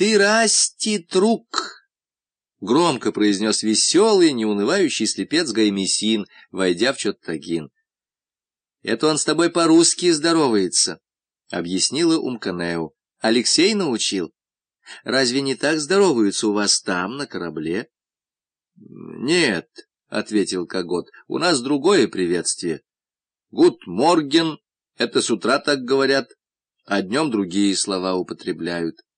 ты расти, трук! Громко произнес веселый, неунывающий слепец Гаймесин, войдя в Чоттагин. Это он с тобой по-русски здоровается, — объяснила Умканеу. Алексей научил. Разве не так здороваются у вас там, на корабле? — Нет, — ответил Когот, — у нас другое приветствие. Гуд морген, это с утра так говорят, а днем другие слова употребляют. —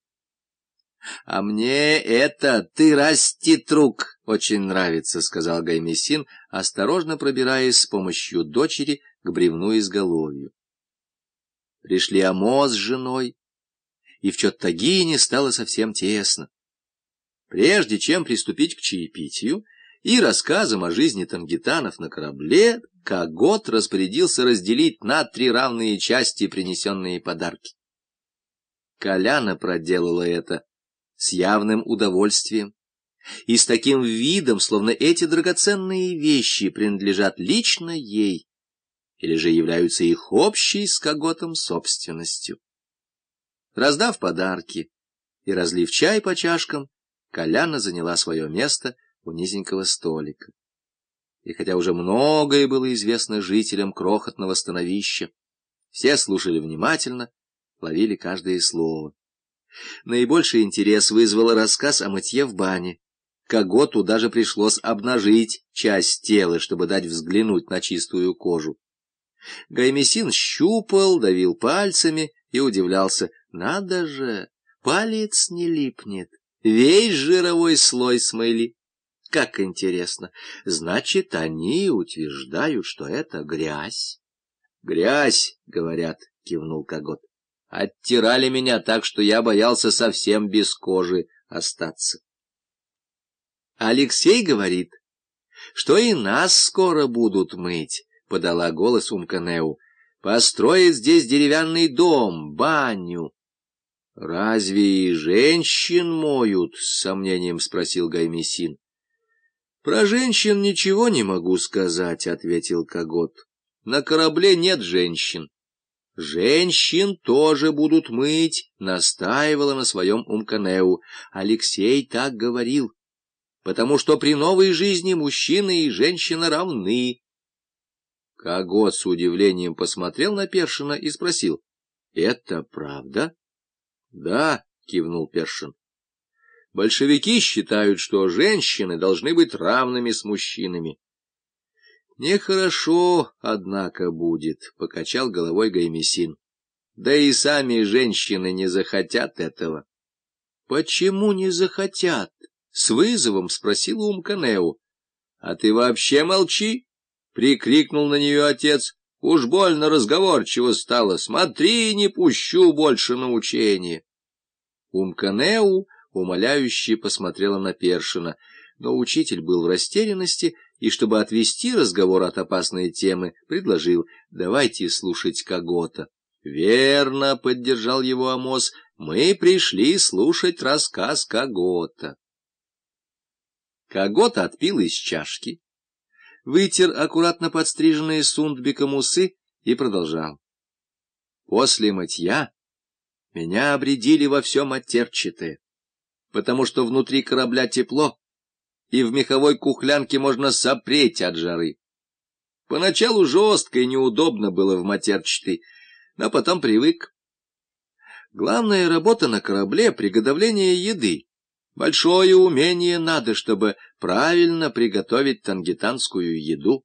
А мне это «ты расти, трук» очень нравится, — сказал Гаймесин, осторожно пробираясь с помощью дочери к бревну изголовью. Пришли Амо с женой, и в Чоттагине стало совсем тесно. Прежде чем приступить к чаепитию и рассказам о жизни тангитанов на корабле, Кагот распорядился разделить на три равные части принесенные подарки. Коляна проделала это с явным удовольствием и с таким видом, словно эти драгоценные вещи принадлежат лично ей или же являются их общей с Коготом собственностью. Раздав подарки и разлив чай по чашкам, Коляна заняла свое место у низенького столика. И хотя уже многое было известно жителям крохотного становища, все слушали внимательно, ловили каждое слово. Наибольший интерес вызвал рассказ о мытье в бане. Коготу даже пришлось обнажить часть тела, чтобы дать взглянуть на чистую кожу. Гаймесин щупал, давил пальцами и удивлялся. Надо же, палец не липнет, весь жировой слой смыли. Как интересно. Значит, они утверждают, что это грязь. Грязь, говорят, кивнул Когот. Оттирали меня так, что я боялся совсем без кожи остаться. Алексей говорит, что и нас скоро будут мыть, подала голос Умканеу. Построить здесь деревянный дом, баню. — Разве и женщин моют? — с сомнением спросил Гаймесин. — Про женщин ничего не могу сказать, — ответил Когот. — На корабле нет женщин. Женщин тоже будут мыть, — настаивала на своем Умканеу. Алексей так говорил, потому что при новой жизни мужчина и женщина равны. Когот с удивлением посмотрел на Першина и спросил, — Это правда? — Да, — кивнул Першин. Большевики считают, что женщины должны быть равными с мужчинами. Нехорошо, однако, будет, — покачал головой Гаймесин. Да и сами женщины не захотят этого. — Почему не захотят? — с вызовом спросил Умканеу. — А ты вообще молчи, — прикрикнул на нее отец. — Уж больно разговорчиво стало. Смотри, не пущу больше на учение. Умканеу умоляюще посмотрела на Першина, но учитель был в растерянности и, чтобы отвести разговор от опасной темы, предложил «давайте слушать Когота». «Верно», — поддержал его Амос, — «мы пришли слушать рассказ Когота». Когот отпил из чашки, вытер аккуратно подстриженные сундбиком усы и продолжал. «После мытья меня обредили во все матерчатое, потому что внутри корабля тепло, и в меховой кухлянке можно сопреть от жары. Поначалу жестко и неудобно было в матерчатой, но потом привык. Главная работа на корабле — приготовление еды. Большое умение надо, чтобы правильно приготовить тангитанскую еду.